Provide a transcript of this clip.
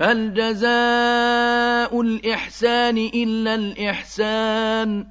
هَلْ جَزَاءُ الْإِحْسَانِ إِلَّا الْإِحْسَانُ